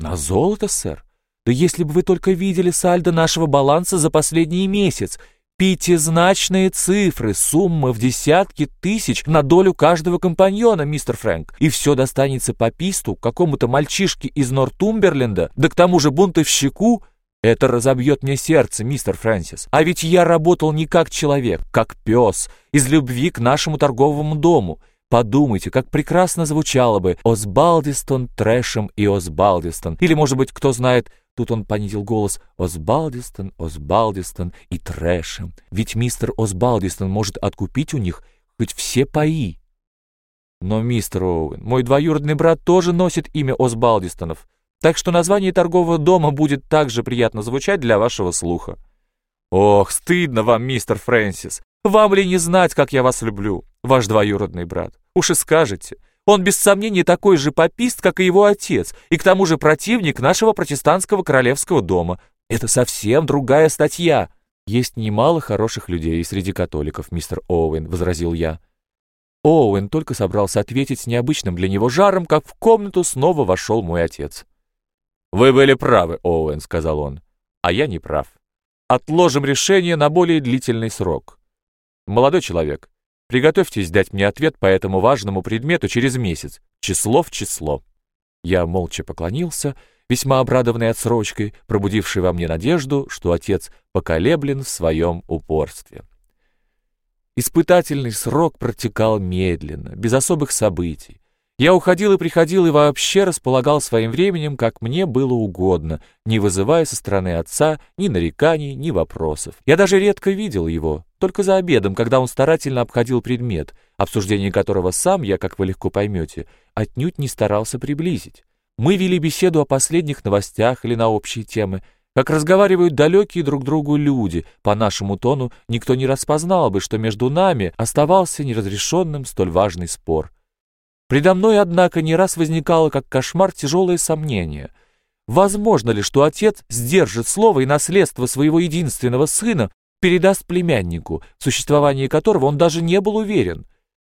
На золото, сэр? Да если бы вы только видели сальдо нашего баланса за последний месяц, Пятизначные цифры, сумма в десятки тысяч на долю каждого компаньона, мистер Фрэнк. И все достанется пописту, какому-то мальчишке из Нортумберленда, да к тому же бунтовщику. Это разобьет мне сердце, мистер Фрэнсис. А ведь я работал не как человек, как пес, из любви к нашему торговому дому. Подумайте, как прекрасно звучало бы «Осбалдистон, Трэшем и Осбалдистон». Или, может быть, кто знает, Тут он понизил голос «Осбалдистон, Осбалдистон и Трэшем». Ведь мистер Осбалдистон может откупить у них хоть все паи. Но, мистер Оуэн, мой двоюродный брат тоже носит имя Осбалдистонов, так что название торгового дома будет также приятно звучать для вашего слуха. Ох, стыдно вам, мистер Фрэнсис. Вам ли не знать, как я вас люблю, ваш двоюродный брат? Уж и скажете. Он без сомнения такой же попист, как и его отец, и к тому же противник нашего протестантского королевского дома. Это совсем другая статья. Есть немало хороших людей среди католиков, мистер Оуэн, возразил я. Оуэн только собрался ответить с необычным для него жаром, как в комнату снова вошел мой отец. «Вы были правы, Оуэн», — сказал он, — «а я не прав. Отложим решение на более длительный срок. Молодой человек, Приготовьтесь дать мне ответ по этому важному предмету через месяц, число в число». Я молча поклонился, весьма обрадованный отсрочкой, пробудившей во мне надежду, что отец поколеблен в своем упорстве. Испытательный срок протекал медленно, без особых событий. Я уходил и приходил и вообще располагал своим временем, как мне было угодно, не вызывая со стороны отца ни нареканий, ни вопросов. Я даже редко видел его, только за обедом, когда он старательно обходил предмет, обсуждение которого сам я, как вы легко поймете, отнюдь не старался приблизить. Мы вели беседу о последних новостях или на общие темы, как разговаривают далекие друг другу люди, по нашему тону никто не распознал бы, что между нами оставался неразрешенным столь важный спор — Предо мной, однако, не раз возникало как кошмар тяжелое сомнение. Возможно ли, что отец сдержит слово и наследство своего единственного сына передаст племяннику, в существовании которого он даже не был уверен?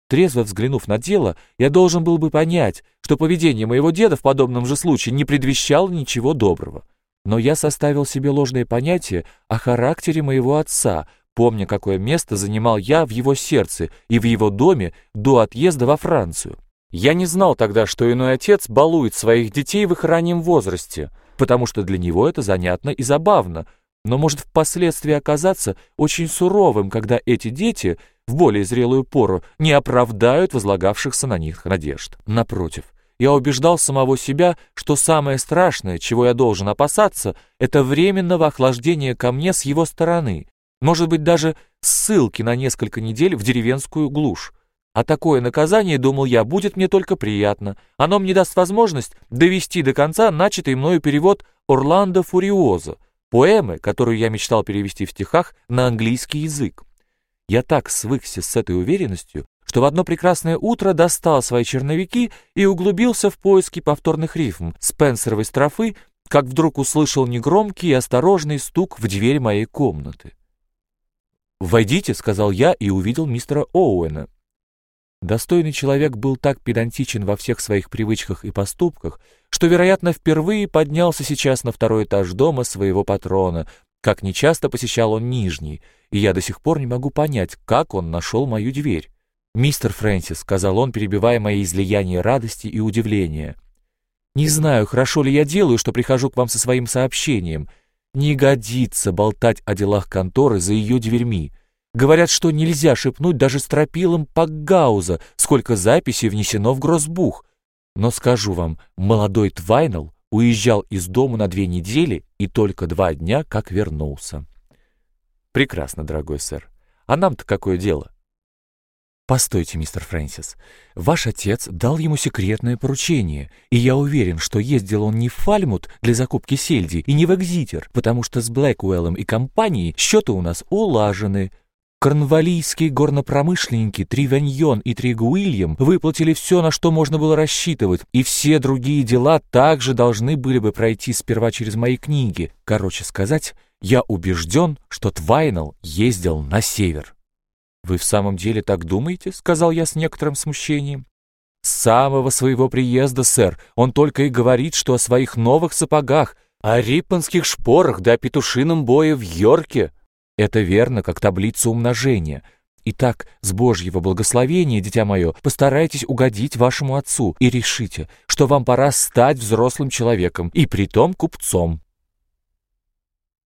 Трезво взглянув на дело, я должен был бы понять, что поведение моего деда в подобном же случае не предвещало ничего доброго. Но я составил себе ложное понятие о характере моего отца, помня, какое место занимал я в его сердце и в его доме до отъезда во Францию. Я не знал тогда, что иной отец балует своих детей в их раннем возрасте, потому что для него это занятно и забавно, но может впоследствии оказаться очень суровым, когда эти дети в более зрелую пору не оправдают возлагавшихся на них надежд. Напротив, я убеждал самого себя, что самое страшное, чего я должен опасаться, это временного охлаждения ко мне с его стороны, может быть даже ссылки на несколько недель в деревенскую глушь. А такое наказание, думал я, будет мне только приятно. Оно мне даст возможность довести до конца начатый мною перевод «Орландо Фуриозо», поэмы, которую я мечтал перевести в стихах на английский язык. Я так свыкся с этой уверенностью, что в одно прекрасное утро достал свои черновики и углубился в поиски повторных рифм Спенсеровой строфы, как вдруг услышал негромкий и осторожный стук в дверь моей комнаты. «Войдите», — сказал я и увидел мистера Оуэна. Достойный человек был так педантичен во всех своих привычках и поступках, что, вероятно, впервые поднялся сейчас на второй этаж дома своего патрона, как нечасто посещал он Нижний, и я до сих пор не могу понять, как он нашел мою дверь. «Мистер Фрэнсис», — сказал он, перебивая мои излияния радости и удивления, — «не знаю, хорошо ли я делаю, что прихожу к вам со своим сообщением. Не годится болтать о делах конторы за ее дверьми». Говорят, что нельзя шепнуть даже стропилом Пакгауза, сколько записей внесено в Гроссбух. Но скажу вам, молодой Твайнл уезжал из дома на две недели и только два дня как вернулся. Прекрасно, дорогой сэр. А нам-то какое дело? Постойте, мистер Фрэнсис. Ваш отец дал ему секретное поручение, и я уверен, что ездил он не в Фальмут для закупки сельди и не в Экзитер, потому что с Блэкуэллом и компанией счеты у нас улажены, Корнвалийские горнопромышленники Тривеньон и Тригуильям выплатили все, на что можно было рассчитывать, и все другие дела также должны были бы пройти сперва через мои книги. Короче сказать, я убежден, что Твайнел ездил на север. «Вы в самом деле так думаете?» — сказал я с некоторым смущением. С самого своего приезда, сэр, он только и говорит, что о своих новых сапогах, о риппанских шпорах да о петушином бое в Йорке. Это верно, как таблица умножения. Итак, с Божьего благословения, дитя мое, постарайтесь угодить вашему отцу и решите, что вам пора стать взрослым человеком и притом купцом.